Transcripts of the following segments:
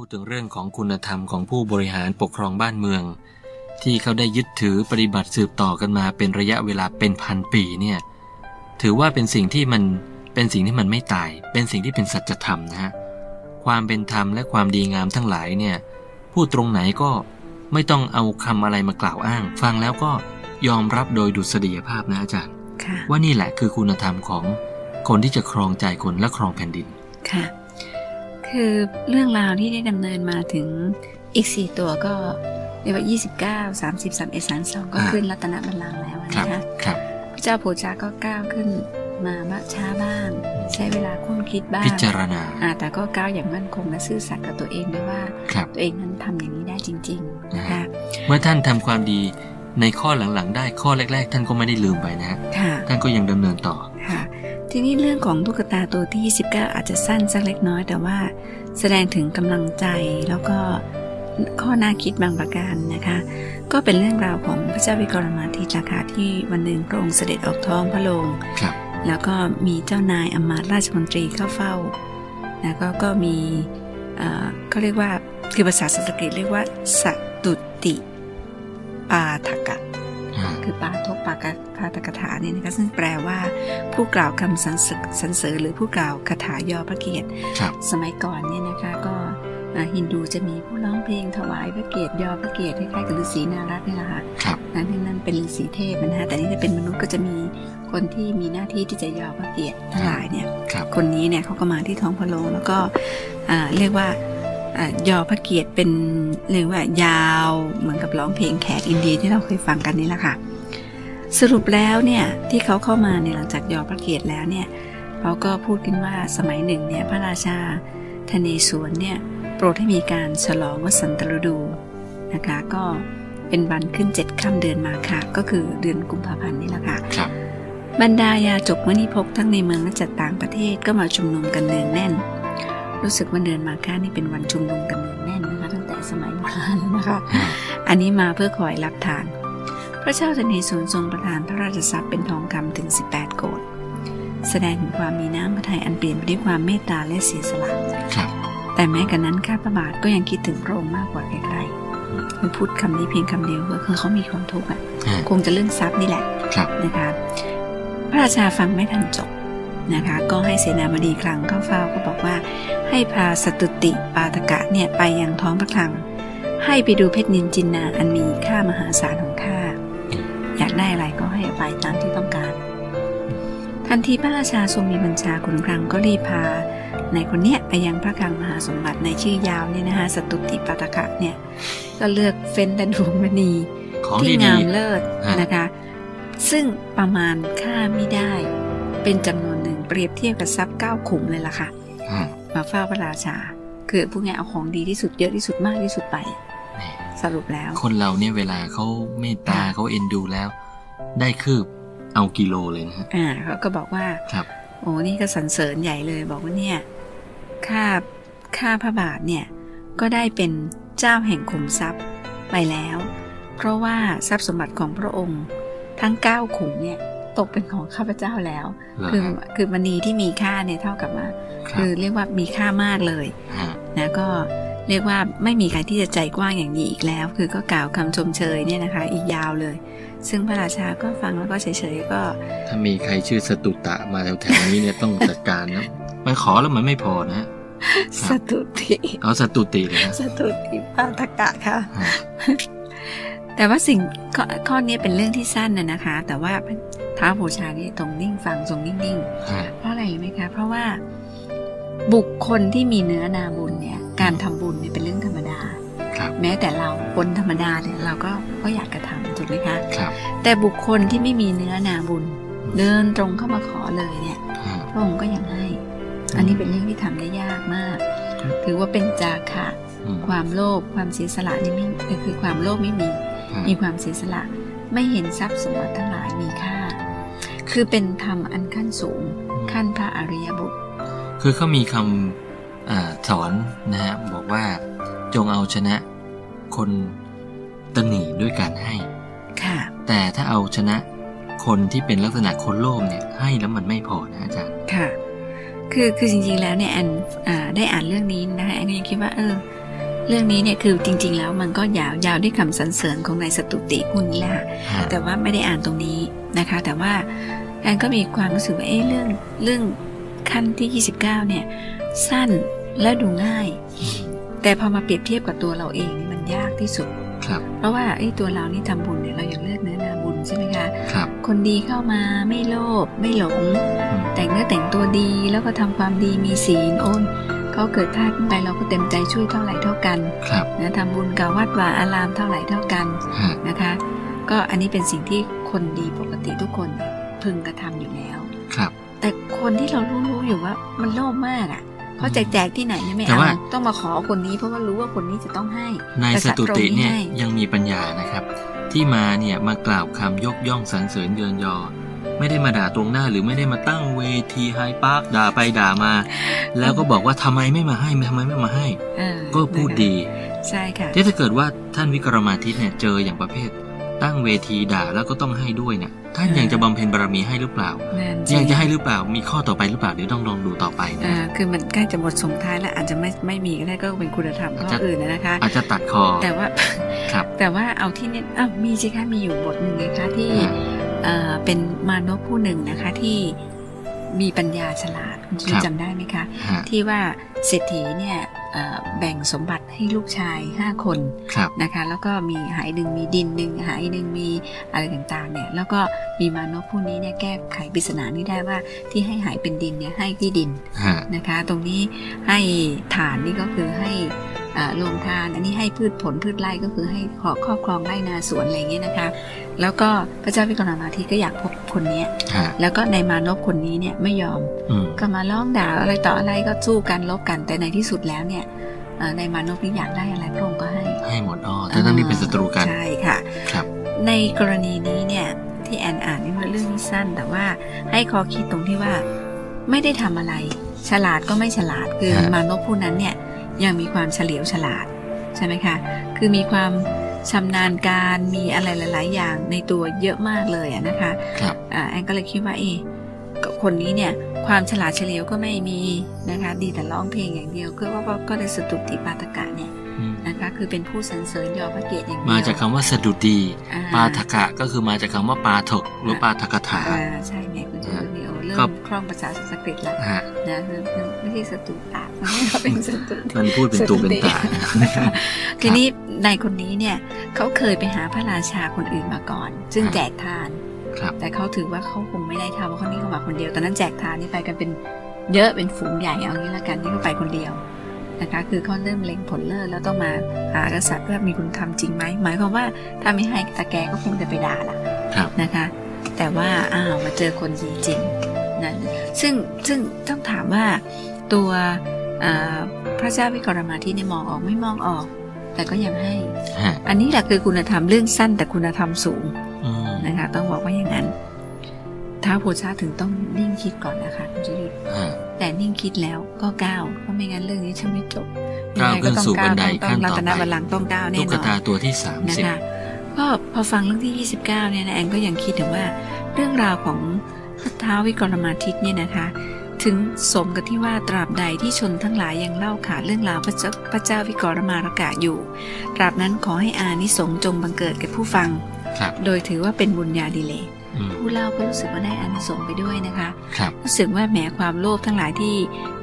พูดถึงเรื่องของคุณธรรมของผู้บริหารปกครองบ้านเมือง ที่เขาได้ยึดถือปฏิบัติสืบต่อกันมาเป็นระยะเวลาเป็นพันปีเนี่ยถือว่าเป็นสิ่งที่มันเป็นสิ่งที่มันไม่ตาย เป็นสิ่งที่เป็นสัจธรรมนะฮะความเป็นธรรมและความดีงามทั้งหลายเนี่ยพูดตรงไหนก็ไม่ต้องเอาคำอะไรมากล่าวอ้าง ฟังแล้วก็ยอมรับโดยดุษฎียภาพนะอาจารย์ค่ะว่านี่แหละคือคุณธรรมของคนที่จะครองใจคนและครองแผ่นดินค่ะ คือเรื่องราวที่ได้ดำเนินมาถึงอีกสี่ตัวก็เรียกว่า 29 30 31 32 ก็อ่าขึ้นรัตนบัลลังก์แล้วครับนะคะครับพระเจ้าโพชาก็ก้าวขึ้นมาบ้างช้าบ้าง ใช้เวลาคุ้นคิดบ้างพิจารณาอ่าแต่ก็ก้าวอย่างมั่นคงและซื่อสัตย์กับตัวเองด้วยว่าครับตัวเองนั้นทำอย่างนี้ได้จริงๆนะคะเมื่อท่านทำความดีในข้อหลังๆ ได้ข้อแรก ๆ ท่านก็ไม่ได้ลืมไปนะฮะค่ะท่านก็ยังดำเนินต่อค่ะ ทีนี้เรื่องของตุ๊กตาตัวที่ 29 อาจจะสั้นสักเล็กน้อย แต่ว่าแสดงถึงกำลังใจแล้วก็ข้อน่าคิดบางประการนะคะ ก็เป็นเรื่องราวของพระเจ้าวิกรมาทิตย์ราคาที่วันหนึ่งพระองค์เสด็จออกท้องพระโรงครับแล้วก็มีเจ้านายอำมาตย์ราชมนตรีเข้าเฝ้า แล้วก็ก็มีเอ่อเขาเรียกว่าคือภาษาสันสกฤตเรียกว่าสัตุติปาทกะ อ่าคือปาทกปากะปาตกถาเนี่ยนะคะซึ่งแปลว่าผู้กล่าวคำสรรเสริญสรรเสริญหรือผู้กล่าวคาถายอพระเกียรติครับสมัยก่อนเนี่ยนะคะก็อ่าฮินดูจะมีผู้ร้องเพลงถวายพระเกียรติยอพระเกียรติคล้ายๆกับฤาษีนารัตน์นี่แหละค่ะครับนั้นนั่นเป็นฤาษีเทพนะฮะแต่นี่จะเป็นมนุษย์ก็จะมีคนที่มีหน้าที่ที่จะยอพระเกียรติทั้งหลายเนี่ยครับคนนี้เนี่ยเขาก็มาที่ท้องพระโรงแล้วก็อ่าเรียกว่าอ่า ยอพระเกียรติเป็นเรียกว่ายาวเหมือนกับร้องเพลงแขกอินเดียที่เราเคยฟังกันนี่แหละค่ะ สรุปแล้วเนี่ยที่เขาเข้ามาเนี่ยหลังจากยอพระเกียรติแล้วเนี่ยเขาก็พูดกันว่าสมัยหนึ่งเนี่ยพระราชาทเนศวรเนี่ยโปรดให้มีการฉลองวสันตฤดูนะคะก็เป็นวันขึ้นเจ็ดค่ำเดือนมาค่ะ ก็คือเดือนกุมภาพันธ์นี่แหละค่ะครับบรรดายาจกมณีพกทั้งในเมืองและจากต่างประเทศก็มาชุมนุมกันเนืองแน่น รู้สึกว่าเดือนมาฆานี่เป็นวันชุมนุมกันเนืองแน่นนะคะตั้งแต่สมัยโบราณแล้วนะคะอ่าอันนี้มาเพื่อคอยรับทาน พระเจ้าทนศวรทรงประทานพระราชทรัพย์เป็นทองคำถึง 18 โกดแสดงถึงความมีน้ำพระทัยอันเปลี่ยนไปด้วยความเมตตาและเสียสละครับแต่แม้กันนั้นข้าพระบาทก็ยังคิดถึงพระองค์มากกว่าใครๆคือพูดคำนี้เพียงคำเดียวก็คือเขามีความทุกข์อะอ่าคงจะเรื่องทรัพย์นี่แหละครับนะคะพระราชาฟังไม่ทันจบ นะคะ ก็ให้เสนาบดีคลังเข้าเฝ้าก็บอกว่าให้พาสตุติปาตกะเนี่ยไปยังท้องพระคลัง ให้ไปดูเพชรนินจินนาอันมีค่ามหาศาลของข้าอยากได้อะไรก็ให้ไปตามที่ต้องการ ทันทีพระราชาทรงมีบัญชาขุนคลังก็รีบพาในคนเนี้ยไปยังพระคลังมหาสมบัติในชื่อยาวเนี่ยนะคะสตุติปาตกะเนี่ยก็เลือกเฟ้นแต่ดวงมณีของที่ดีงามเลิศฮะนะคะ ซึ่งประมาณค่าไม่ได้เป็นจำนวนหนึ่ง เปรียบเทียบกับทรัพย์เก้าขุมเลยล่ะค่ะๆอ่ามาเฝ้าพระราชา คือพูดง่ายเอาของดีที่สุดเยอะที่สุดมากที่สุดไปนี่สรุปแล้ว คนเราเนี่ยเวลาเขาเมตตาเขาเอ็นดูแล้ว ได้คืบเอากิโลเลยนะฮะอ่าเขาก็บอกว่าครับ โอ้นี่ก็สรรเสริญใหญ่เลยบอกว่าเนี่ยค่าค่าพระบาทเนี่ยก็ได้เป็นเจ้าแห่งขุมทรัพย์ไปแล้ว เพราะว่าทรัพย์สมบัติของพระองค์ทั้งเก้าขุมเนี่ย ตกเป็นของข้าพเจ้าแล้วเหรอคือฮะคือมณีที่มีค่าเนี่ยเท่ากับว่าครัคืบอเรียกว่ามีค่ามากเลยฮะนะก็เรียกว่าไม่มีใครที่จะใจกว้างอย่างนี้อีกแล้ว คือก็กล่าวคำชมเชยเนี่ยนะคะ อีกยาวเลย ซึ่งพระราชาก็ฟังแล้วก็เฉยๆก็ ถ้ามีใครชื่อสตุตะมาแถวๆนี้เนี่ยต้องจัดการนะมันขอแล้วมันไม่พอนะสตุติเอาสตุติเลยนะสตุติปาทกะค่ะฮะแต่ว่าสิ่งข้อข้อนี้เป็นเรื่องที่สั้นนะนะคะ แต่ว่า ท้าวโพชานี่ตรงนิ่งฟังทรงนิ่งๆฮะเพราะอะไรรู้ไหมคะ เพราะว่าบุคคลที่มีเนื้อนาบุญเนี่ย การทำบุญเนี่ยเป็นเรื่องธรรมดาครับแม้แต่เราคนธรรมดาเนี่ยเราก็ก็อยากกระทำถูกไหมคะครับแต่บุคคลที่ไม่มีเนื้อนาบุญ เดินตรงเข้ามาขอเลยเนี่ยฮะพระองค์ก็ยังให้ อันนี้เป็นเรื่องที่ทำได้ยากมาก ถือว่าเป็นจาคะอืมความโลภความเสียสละนี่ไม่คือความโลภไม่มีฮะมีความเสียสละไม่เห็นทรัพย์สมบัติทั้งหลายมีค่า คือเป็นธรรมอันขั้นสูง ขั้นพระอริยบุตร คือเขามีคำอาสอนนะฮะบอกว่าจงเอาชนะคนตนีด้วยการให้ค่ะแต่ถ้าเอาชนะคนที่เป็นลักษณะคนโลภเนี่ยให้แล้วมันไม่พอนะอาจารย์ค่ะคือคือจริงๆแล้วเนี่ยแอนอ่าได้อ่านเรื่องนี้นะคะแอนก็ยังคิดว่าเออ เรื่องนี้เนี่ยคือจริง ๆ แล้วมันก็ยาวยาวด้วยคำสรรเสริญของนายสตุติพูดนี้แหละค่ะฮะแต่ว่าไม่ได้อ่านตรงนี้นะคะ แต่ว่า แอนก็มีความรู้สึกว่าเอ๊ะเรื่องเรื่องขั้นที่ 29 เนี่ย สั้นและดูง่าย แต่พอมาเปรียบเทียบกับตัวเราเองนี่มันยากที่สุดครับ เพราะว่าไอ้ตัวเรานี่ทำบุญเนี่ยเรายังเลือกเนื้อนาบุญใช่ไหมคะครับคนดีเข้ามาไม่โลภไม่หลงอืมแต่งเนื้อแต่งตัวดีแล้วก็ทำความดีมีศีลโอนเขาเกิดพลาดขึ้นไปเราก็เต็มใจช่วยเท่าไหร่เท่ากันครับนะทำบุญกับวัดวาอารามเท่าไหร่เท่ากันฮะนะคะ ก็อันนี้เป็นสิ่งที่คนดีปกติทุกคน พึงกระทำอยู่แล้ว ครับ แต่คนที่เรารู้ๆอยู่ว่า มันโลภมากอะเขาแจกแจกที่ไหนเนี่ยไม่แต่เอาว่าต้องมาขอคนนี้เพราะว่ารู้ว่าคนนี้จะต้องให้นายแต่สตุติเนี่ยตรงให้ยังมีปัญญานะครับ ที่มาเนี่ยมากล่าวคำยกย่องสรรเสริญเยินยอ ไม่ได้มาด่าตรงหน้าหรือไม่ได้มาตั้งเวทีไฮปาร์คด่าไปด่ามา แล้วก็บอกว่าทำไมไม่มาให้ทำไมไม่มาให้เออก็พูดนะคะดีใช่ค่ะที่ถ้าเกิดว่าท่านวิกรมาทิตเนี่ยเจออย่างประเภท ตั้งเวทีด่าแล้วก็ต้องให้ด้วยเนี่ย ท่านยังจะบำเพ็ญบารมีให้หรือเปล่านั่นยังสิจะให้หรือเปล่า มีข้อต่อไปหรือเปล่าเดี๋ยวต้องลองดูต่อไปนะอ่าคือมันใกล้จะหมดส่งท้ายแล้วอาจจะไม่ไม่มีก็ได้ก็เป็นคุณธรรมข้ออาจจะอื่นนะนะคะ อาจจะตัดคอ แต่ว่าครับแต่ว่าเอาที่เนี่ยอ้าวมีสิคะมีอยู่บทหนึ่งไงคะที่อ่าเอ่อเป็นมานพผู้หนึ่งนะคะที่มีปัญญาฉลาดคุณครับจำได้ไหมคะฮะที่ว่าเศรษฐีเนี่ยเอ่อ แบ่งสมบัติให้ลูกชาย 5 คนครับนะคะแล้วก็มีหายหนึ่งมีดินหนึ่งหายหนึ่งมีอะไรต่างๆเนี่ยแล้วก็มีมานพผู้นี้เนี่ยแก้ไขปริศนานี้ได้ว่าที่ให้หายเป็นดินเนี่ยให้ที่ดินฮะนะคะ ตรงนี้ให้ฐานนี่ก็คือให้อ่าโรงทานอันนี้ให้พืชผลพืชไร่ก็คือให้ขอครอบครองไร่นาสวนอะไรอย่างเงี้ยนะคะ แล้วก็พระเจ้าวิกรณาธิก็อยากพบ คนเนี้ยฮะแล้วก็ในมานพคนนี้เนี่ยไม่ยอมอืมก็มาร้องด่าอะไรต่ออะไรก็สู้กันลบกันแต่ในที่สุดแล้วเนี่ยเอ่อในมานพนี้อยากได้อะไรพระองค์ก็ให้ ให้หมดอ๋อแต่ทั้งนี้เป็นศัตรูกันใช่ค่ะครับ ในกรณีนี้เนี่ยที่แอนอ่านนี่มันเรื่องนี้สั้น แต่ว่าให้ข้อคิดตรงที่ว่าไม่ได้ทำอะไร ฉลาดก็ไม่ฉลาดคือฮะมานพผู้นั้นเนี่ยยังมีความเฉลียวฉลาดใช่ไหมคะคือมีความชำนาญการมีอะไรหลาย ๆ อย่างในตัวเยอะมากเลยอะนะคะครับอ่า แอนก็เลยคิดว่าเอะก็คนนี้เนี่ยความฉลาดเฉลียวก็ไม่มีนะคะดีแต่ร้องเพลงอย่างเดียวก็ก็ก็เลยสตุติปาตกะเนี่ยอืมนะคะคือเป็นผู้สรรเสริญยอพระเกียรติอย่างเดียวมาจากคำว่าสดุดีอ่ปาทกะก็คือมาจากคำว่าปาถกหรือปาทกถาอ่าใช่เนี่ยคุณเจริญเนี่ยโอ้เริ่ก็มคล่องภาษาสันสกฤตแล้วฮะนะไม่ใช่สตุตะมันเป็นสตุมันพูดเป็นตัวเป็นตานะคะทีนี้นายคนนี้เนี่ยเขาเคยไปหาพระราชาคนอื่นมาก่อน ซึ่งครับแจกทานครับ แต่เขาถือว่าเขาคงไม่ได้ทำเพราะเขานี่เขามาคนเดียวตอนนั้นแจกทานนี่ไปกันเป็นเยอะเป็นฝูงใหญ่เอางี้ละกันนี่เขาไปคนเดียวนะคะ คือเขาเริ่มเล็งผลเลิศแล้วต้องมาหากษัตริย์ว่ามีคุณทำจริงไหมหมายความว่าถ้าไม่ให้ตาแกก็คงจะไปด่าละครับนะคะ แต่ว่าอ้าวมาเจอคนดีจริงนะซึ่งซึ่งต้องถามว่าตัวเอ่อพระเจ้าวิกรมาที่เนี่ยมองออกไม่มองออก แต่ก็ยังให้ฮะอันนี้แหละคือคุณธรรมเรื่องสั้นแต่คุณธรรมสูงอืม นะคะ ต้องบอกว่าอย่างนั้นท้าวโพชาถึงต้องนิ่งคิดก่อนนะคะคุณชยุทธฮะแต่นิ่งคิดแล้วก็ก้าวเพราะไม่งั้นเรื่องนี้จะไม่จบก้าวขึ้นสู่บันไดต้อขั้งนรัต่อตนไปบัลลังก์ต้องก้าวแน่ตุ๊นกอนตาตัวที่สามนะสิบคะก็พอฟังเรื่องที่ 29 เนี่ยนะแอนก็ยังคิดถึงว่าเรื่องราวของท้าววิกรมาทิตเนี่ยนะคะ ถึงสมกับที่ว่าตราบใดที่ชนทั้งหลายยังเล่าขานเรื่องราวพระเจ้าพระเจ้าวิกรมารกะอยู่ ตราบนั้นขอให้อานิสงส์จงบังเกิดแก่ผู้ฟังครับ โดยถือว่าเป็นบุญญาดิเลกอืมผู้เล่าก็รู้สึกว่าได้อานิสงส์ไปด้วยนะคะครับรู้สึกว่าแหมความโลภทั้งหลายที่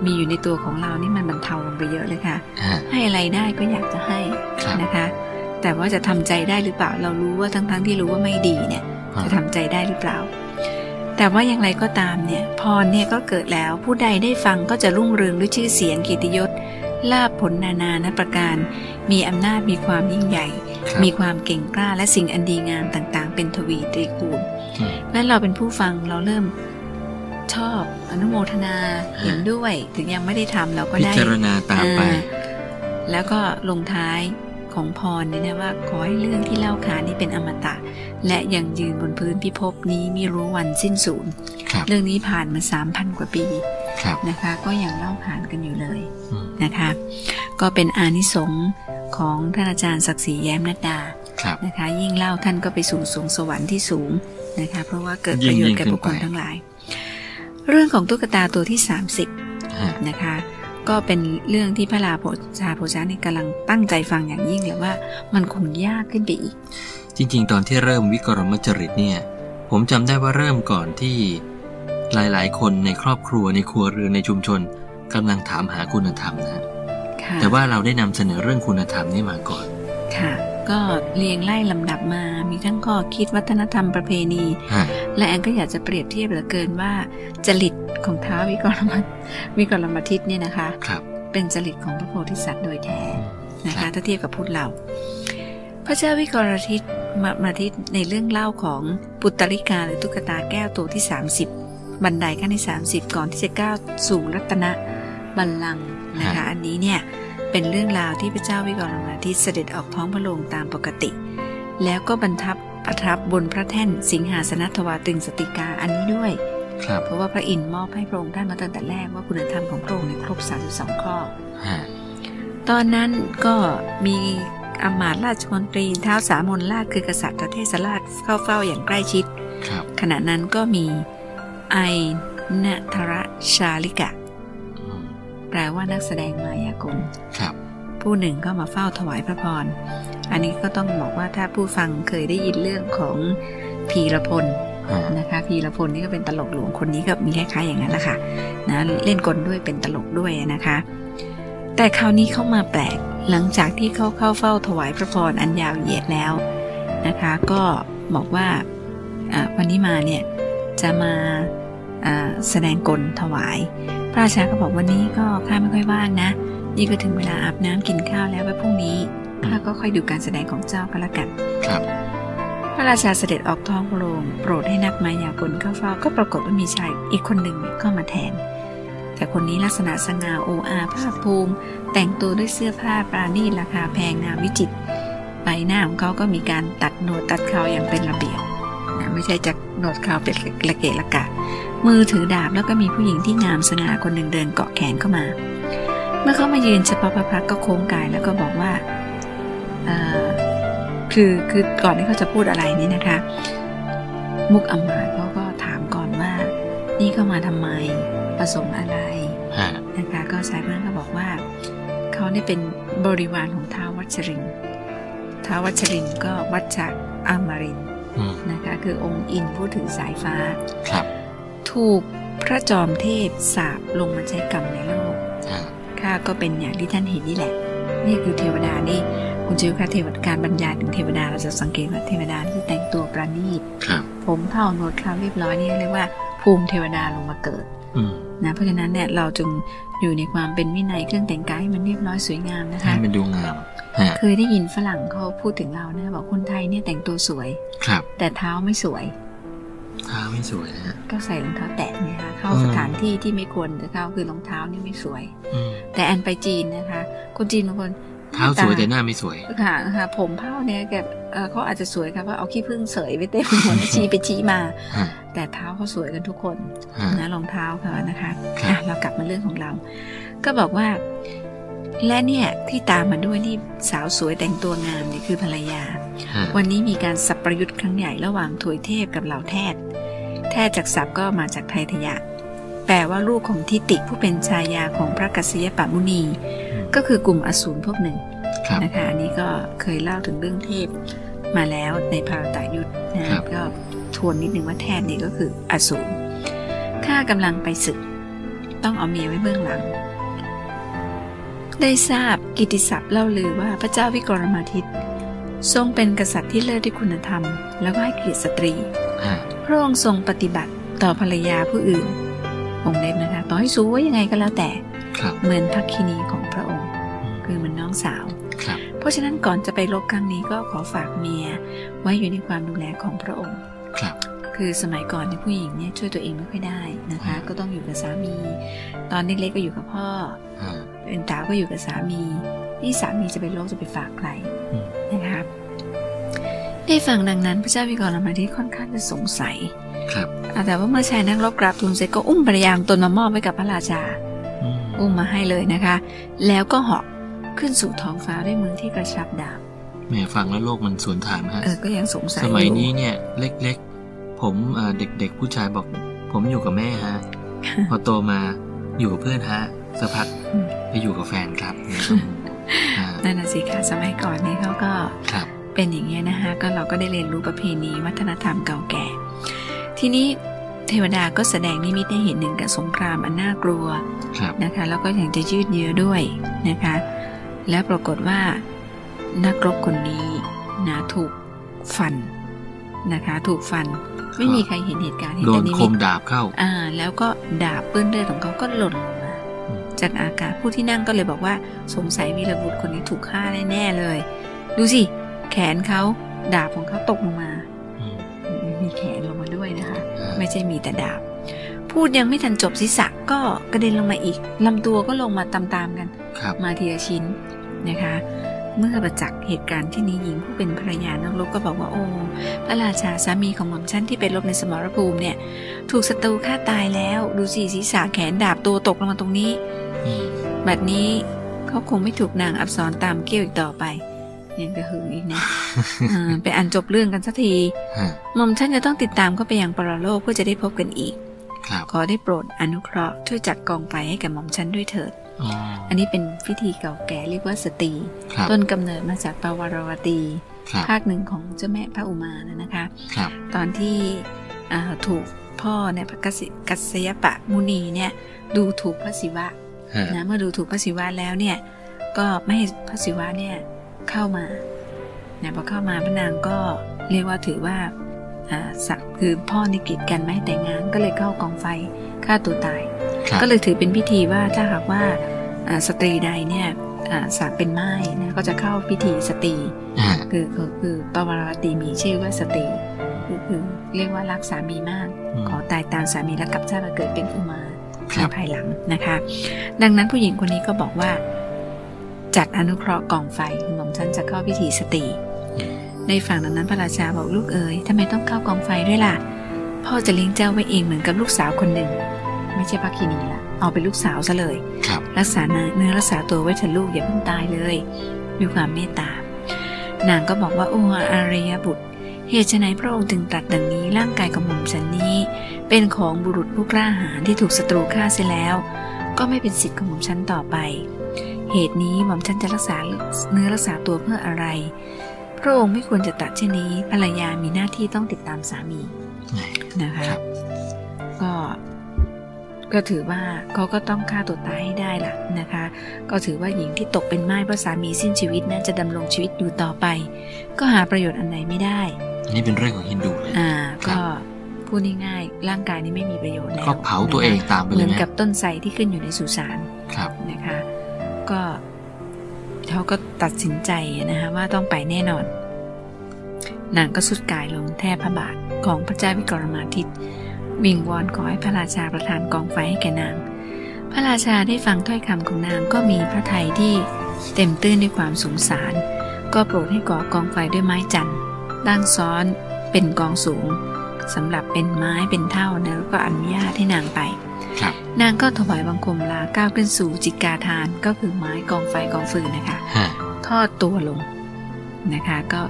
มีอยู่ในตัวของเรานี่มันบรรเทาลงไปเยอะเลยค่ะฮะให้อะไรได้ก็อยากจะให้ครับนะคะ แต่ว่าจะทำใจได้หรือเปล่าเรารู้ว่าทั้งๆที่รู้ว่าไม่ดีเนี่ยจะทำใจได้หรือเปล่า แต่ว่าอย่างไรก็ตามเนี่ยพรเนี่ยก็เกิดแล้วผู้ใดได้ฟังก็จะรุ่งเรืองด้วยชื่อเสียงเกียรติยศลาภผลนานานะประการ มีอำนาจมีความยิ่งใหญ่ครับ มีความเก่งกล้าและสิ่งอันดีงามต่างๆ เป็นทวีตรีคูณอืมนั้นเราเป็นผู้ฟังเราเริ่มชอบอนุโมทนาเห็นด้วย ถึงยังไม่ได้ทำเราก็พิได้จารณาตามไปอ่าแล้วก็ลงท้ายของพรเนี่ยนะว่าขอให้เรื่องที่เล่าขานนี้เป็นอมตะ และยังยืนบนพื้นพิภพนี้ไม่รู้วันสิ้นสูญครับเรื่องนี้ผ่านมาสามพันกว่าปีครับนะคะ ก็ยังเล่าขานกันอยู่เลยอืมนะคะ ก็เป็นอานิสงส์ ของท่านอาจารย์ศักดิ์ศรีแย้มนัดดาครับนะคะ ยิ่งเล่าท่านก็ไปสู่สวงสวรรค์ที่สูงนะคะ เพราะว่าเกิดยิ่ปงระโยชยิ่น์งแก่ขึ้นบุคคลไปทั้งหลาย เรื่องของตุ๊กตาตัวที่ 30ฮะนะคะ ก็เป็นเรื่องที่พระราโพชาโพชานี่กำลังตั้งใจฟังอย่างยิ่งเลยว่า มันคงยากขึ้นไปอีก จริง ๆ ตอนที่เริ่มวิกรมจริตเนี่ย ผมจำได้ว่าเริ่มก่อนที่หลายๆ คนในครอบครัวในครัวเรือนในชุมชนกำลังถามหาคุณธรรมนะค่ะ แต่ว่าเราได้นำเสนอเรื่องคุณธรรมนี่มาก่อน ค่ะ ก็เรียงไล่ลำดับมา มีทั้งข้อคิดวัฒนธรรมประเพณีฮะและแอนก็อยากจะเปรียบเทียบเหลือเกินว่าจริตของท้าววิกรมวิกรมทิตเนี่ยนะคะครับเป็นจริตของพระโพธิสัตว์โดยแท้นะครัคะบถ้าเทียบกับพุทธเรา พระเจ้าวิกรทิตมามาทิตในเรื่องเล่าของปุตตริกาหรือตุ๊กตาแก้วตัวที่ 30 บันไดขั้นที่ 30 ก่อนที่จะก้าวสู่รัตนบัลลังก์ นะคะ อันนี้เนี่ยเป็นเรื่องราวที่พระเจ้าวิกรมทิตเสด็จออกท้องพระโรงตามปกติ แล้วก็บรรทับประทับบนพระแท่นสิงหาสนทวาตรึงสติกาอันนี้ด้วยครับเพราะว่าพระอินทร์มอบให้พระองค์ท่านมาตั้งแต่แรกว่าคุณธรรมของพระองค์เนี่ยครบ 32 ข้อฮะตอนนั้นก็มีอำมาตย์ราชมนตรีเท้าวสามนราชคือกษัตริย์เทศราชเข้าเฝ้าอย่างใกล้ชิดครับขณะนั้นก็มีไอนัทรชาลิกะอืม แปลว่านักแสดงมายากลครับผู้หนึ่งก็มาเฝ้าถวายพระพร อันนี้ก็ต้องบอกว่าถ้าผู้ฟังเคยได้ยินเรื่องของพีรพลฮะนะคะพีรพลนี่ก็เป็นตลกหลวงคนนี้ก็มีคล้ายๆอย่างนั้นแหละค่ะนะเล่นกลด้วยเป็นตลกด้วยนะคะ แต่คราวนี้เข้ามาแปลกหลังจากที่เขาเข้าเฝ้าถวายพระพรอันยาวเหยียดแล้วนะคะ ก็บอกว่าอ่าวันนี้มาเนี่ยจะมาอ่าแสดงกลถวาย พระราชาก็บอกวันนี้ก็ข้าไม่ค่อยว่างนะ นี่ก็ถึงเวลาอาบน้ำกินข้าวแล้วไว้พรุ่งนี้ข้าก็ค่อยดูการแสดงของเจ้าก็แล้วกัน ครับ พระราชาเสด็จออกท้องพระโรงโปรดให้นักมายากลเข้าเฝ้าก็ปรากฏว่ามีชายอีกคนหนึ่งเนี่ยเข้ามาแทน แต่คนนี้ลักษณะสง่าโออาภาคภูมิ แต่งตัวด้วยเสื้อผ้าปราณีตราคาแพงงามวิจิตรใบหน้าของเขาก็มีการตัดโหนวดตัดเขาอย่างเป็นระเบียบนะไม่ใช่จากโหนวดเขาเป็นละเกะละกะ มือถือดาบแล้วก็มีผู้หญิงที่งามสง่าคนหนึ่งเดินเกาะแขนเข้ามา เมื่อเขามายืนเฉพาะพระพักตร์ก็โค้งกายแล้วก็บอกว่าเอ่อคือคือก่อนที่เขาจะพูดอะไรนี่นะคะ มุกอำมาตย์เขาก็ถามก่อนว่า นี่เข้ามาทำไมประสงค์อะไรฮะนะคะก็สายเพื่อนก็บอกว่าเขาเนี่ยเป็นบริวารของท้าววัชรินทร์ท้าววัชรินทร์ก็วัชจากอมรินทร์อืมนะคะคือองค์อินผู้ถือสายฟ้าครับ ถูกพระจอมเทพสาบลงมาใช้กรรมในโลกฮะข้าก็เป็นอย่างที่ท่านเห็นนี่แหละ นี่คือเทวดานี่คุณจิวค่ะเทวดาการบรรยายถึงเทวดาเราจะสังเกตว่าเทวดาที่แต่งตัวประณีตครับผมเผ่าโนดคราวเรียบร้อยนี่เรียกว่า ภูมิเทวดาลงมาเกิดอืมนะเพราะฉะนั้นเนี่ยเราจึงอยู่ในความเป็นวินัยเครื่องแต่งกายให้มันเรียบร้อยสวยงามนะคะให้มันดูงามฮะเคยได้ยินฝรั่งเขาพูดถึงเรานะบอกคนไทยเนี่ยแต่งตัวสวยครับ แต่เท้าไม่สวยเท้าไม่สวยนะฮะก็ใส่รองเท้าแตะเนี่ยค่ะเข้าอืมสถานที่ที่ไม่ควรจะเข้าคือรองเท้านี่ไม่สวยอืมแต่แอนไปจีนนะคะ คนจีนบางคนเท้าสวยแต่หน้าไม่สวยค่ะค่ะผมเผ้าเนี่ยแกเอ่อเขาอาจจะสวยค่ะเพราะเอาขี้ผึ้งเสยไปเต็มหัวแล้วชี้ไปชี้มาฮะแต่เท้าเขาสวยกันทุกคนฮะนะรองเท้าเขานะคะครับอะเรากลับมาเรื่องของเรา ก็บอกว่า และเนี่ยที่ตามมาด้วยนี่สาวสวยแต่งตัวงามนี่คือภรรยาฮะวันนี้มีการสับประยุทธ์ครั้งใหญ่ระหว่างถวยเทพกับเหล่าแทศแทศจากศัพท์ก็มาจากไทยทยะ แปลว่าลูกของทิติผู้เป็นชายาของพระกัสสยปมุนี ก็คือกลุ่มอสูรพวกหนึ่งครับนะคะอันนี้ก็เคยเล่าถึงเรื่องเทพมาแล้วในภารตายุทธนะครับก็ทวนนิดนึงว่าแทนนี่ก็คืออสูรข้ากำลังไปศึก ต้องเอาเมียไว้เบื้องหลัง ได้ทราบกิตติศัพท์เล่าลือว่าพระเจ้าวิกรมาทิตทรงเป็นกษัตริย์ที่เลิศด้วยคุณธรรม แล้วก็ให้เกียรติสตรีฮะพระองค์ทรงปฏิบัติต่อภรรยาผู้อื่น องค์เล็บนะคะต่อให้สวยยังไงก็แล้วแต่ครับเหมือนพักคินีของพระองค์อืมคือเหมือนน้องสาวครับเพราะฉะนั้นก่อนจะไปรบครั้งนี้ก็ขอฝากเมียไว้อยู่ในความดูแลของพระองค์ ครับคือสมัยก่อนเนี่ยผู้หญิงเนี่ยช่วยตัวเองไม่ค่อยได้นะคะอืมก็ต้องอยู่กับสามี ตอนเล็กๆก็อยู่กับพ่อฮะเป็นสาวก็อยู่กับสามีนี่สามีจะไปโลกจะไปฝากใครอืมนะคะได้ฟังดังนั้นพระเจ้าวิกรมาทิตค่อนข้างจะสงสัย ครับอะแต่ว่าเมื่อชายนักรบกราบทูลเสร็จก็อุ้มภรรยาของตนมามอบไว้กับพระราชาอืมอุ้มมาให้เลยนะคะ แล้วก็เหาะขึ้นสู่ท้องฟ้าด้วยมือที่กระชับดาบแหม่ฟังแล้วโลกมันสวนทางฮะเออก็ยังสงสัยสมัยอนี้เนี่ยเล็กๆ ผมเอ่อเด็กๆผู้ชายบอก ผมอยู่กับแม่ฮะ พอโตมาอยู่กับเพื่อนฮะสักพักอืมไปอยู่กับแฟนครับอ่านั่นน่ะสิคะสมัยก่อนนี่เขาก็ครับเป็นอย่างนี้ยนะคะก็เราก็ได้เรียนรู้ประเพณีวัฒนธรรมเก่าแก่ ทีนี้เทวดาก็แสดงนิมิตให้เห็นหนึ่งกับสงครามอันน่ากลัวครับนะคะ แล้วก็อย่างจะยืดเยื้อด้วยนะคะ แล้วปรากฏว่านักรบคนนี้นะถูกฟันนะคะ ถูกฟัน ไม่มีใครเห็นเหตุการณ์เห็นโดแต่นนิคมิตมดาบเข้า อ่า แล้วก็ดาบเปื้อนเลือดของเขาก็หล่นลงมาอืมจากอากาศผู้ที่นั่งก็เลยบอกว่าสงสัยวีรบุรุษคนนี้ถูกฆ่าแน่ๆเลย ดูสิ แขนเขาดาบของเขาตกลงมาอืมมีแขนลงมาด้วยนะคะอ่าไม่ใช่มีแต่ดาบ พูดยังไม่ทันจบศีรษะก็กระเด็นลงมาอีกลำตัวก็ลงมาตามๆกันครับมาทีละชิ้นนะคะ เมื่อประจักษ์เหตุการณ์ที่นี้หญิงผู้เป็นภรรยานักรบก็บอกว่าโอ้พระราชาสามีของหม่อมฉันที่ไปรบในสมรภูมิเนี่ย ถูกศัตรูฆ่าตายแล้ว ดูสิศีรษะแขนดาบตัวตกลงมาตรงนี้อืมบัดนี้เขาคงไม่ถูกนางอับสรตามเกี้ยวอีกต่อไปยังกระหึงอีกนะอ่าไปอ่านจบเรื่องกันสักทีฮะหม่อมฉันจะต้องติดตามเข้าไปยังปรโลกเพื่อจะได้พบกันอีกครับขอได้โปรดอนุเคราะห์ช่วยจัดกองไฟให้กับหม่อมฉันด้วยเถิด อ๋ออันนี้เป็นพิธีเก่าแก่เรียกว่าสตรีครับต้นกำเนิดมาจากปาวารวตีครับภาคหนึ่งของเจ้าแม่พระอุมานะนะคะครับตอนที่อ่าถูกพ่อเนี่ยพระกสิกัสยปะมุนีเนี่ยดูถูกพระศิวะฮะนะเมื่อดูถูกพระศิวะแล้วเนี่ยก็ไม่ให้พระศิวะเนี่ยเข้ามาเนี่ยพอเข้ามาพระนางก็เรียกว่าถือว่าอ่าสักคือพ่อนิกิจกันไม่ให้แต่งงานก็เลยเข้ากองไฟฆ่าตัวตายครับ ก็เลยถือเป็นพิธีว่าถ้าหากว่าอ่าสตรีใดเนี่ยอ่าสักเป็นไม้นะก็จะเข้าพิธีสตรีอ่าคือคือคือปวารวตีมีชื่อว่าสตรีคือคือเรียกว่ารักสามีมากมขอตายตามสามีแล้วกลับชาติมาเกิดเป็นอุมาครัในบภายหลังนะคะ ดังนั้นผู้หญิงคนนี้ก็บอกว่า จัดอนุเคราะห์กองไฟคือหม่อมฉันจะเข้าพิธีสตรีอืมในฝั่งดังนั้นพระราชาบอกลูกเอ๋ยทำไมต้องเข้ากองไฟด้วยล่ะ พ่อจะเลี้ยงเจ้าไว้เองเหมือนกับลูกสาวคนหนึ่ง ไม่ใช่พักคินีละเอาเป็นลูกสาวซะเลยครับรักษาเนื้อรักษาตัวไว้เถอะลูกอย่าเพิ่งตายเลย มีความเมตตานางก็บอกว่าโอ้อารยบุตร เหตุไฉนพระองค์จึงตรัสดังนี้ร่างกายของหม่อมฉันนี้ เป็นของบุรุษผู้กล้าหาญที่ถูกศัตรูฆ่าเสียแล้ว ก็ไม่เป็นสิทธิ์ของหม่อมฉันต่อไป เหตุนี้หม่อมฉันจะรักษาเนื้อรักษาตัวเพื่ออะไร พระองค์ไม่ควรจะตรัสเช่นนี้ภรรยามีหน้าที่ต้องติดตามสามีนะคะครับก็ ก็ถือว่าเขาก็ต้องฆ่าตัวตายให้ได้ล่ะนะคะ ก็ถือว่าหญิงที่ตกเป็นไม้เพราะสามีสิ้นชีวิตนั้นจะดำรงชีวิตอยู่ต่อไป ก็หาประโยชน์อันไหนไม่ได้ อันนี้เป็นเรื่องของฮินดูเลยอ่าครัก็บพูดง่ายๆร่างกายนี้ไม่มีประโยชน์แล้วก็เผาตัวเองตามไปเหเลมืยอนนะกับต้นไทรที่ขึ้นอยู่ในสุสานครับนะคะ ก็เขาก็ตัดสินใจนะคะว่าต้องไปแน่นอนนางก็สุดกายลงแทบพระบาทของพระเจ้าวิกรมาทิต วิงวอนขอให้พระราชาประทานกองไฟให้แก่นาง พระราชาได้ฟังถ้อยคำของนางก็มีพระทัยที่เต็มตื้นด้วยความสงสาร ก็โปรดให้ก่อกองไฟด้วยไม้จันทร์ตั้งซ้อนเป็นกองสูงสำหรับเป็นไม้เป็นเท่านะแล้วก็อนุญาตให้นางไปครับนางก็ถวายบังคมลาก้าวขึ้นสู่จิกาทานก็คือไม้กองไฟกองฟืนนะคะฮะทอดตัวลงนะคะ ก็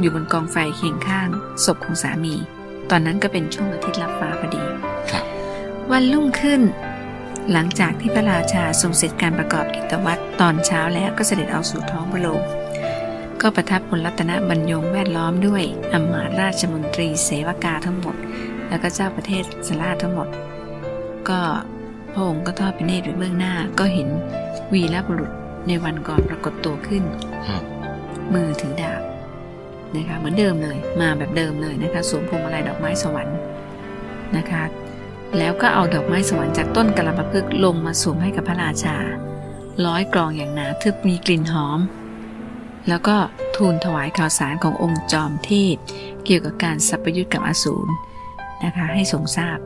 อยู่บนกองไฟเคียงข้างศพของสามี ตอนนั้นก็เป็นช่วงอาทิตย์รับฟ้าพอดีครับวันรุ่งขึ้น หลังจากที่พระราชาทรงเสร็จการประกอบกิจวัตรตอนเช้าแล้วก็เสด็จออกสู่ท้องพระโรงก็ประทับบนรัตนบรรยงแวดล้อมด้วยอำมาตย์ราชมนตรีเสวกาทั้งหมด แล้วก็เจ้าประเทศสลาทั้งหมด ก็พระองค์ก็ทอดพระเนตรไว้เบื้องหน้าก็เห็นวีรบุรุษในวันก่อนปรากฏตัวขึ้นฮะมือถือดาบ นะคะเหมือนเดิมเลย มาแบบเดิมเลยนะคะสวมพวงมาลัยดอกไม้สวรรค์นะคะ แล้วก็เอาดอกไม้สวรรค์จากต้นกระลำปะพึกลงมาสวมให้กับพระราชา ร้อยกรองอย่างหนาทึบมีกลิ่นหอม แล้วก็ทูลถวายข่าวสารขององค์จอมเทพเกี่ยวกับการสัพยุทธ์กับอสูรนะคะให้ทรงทราบ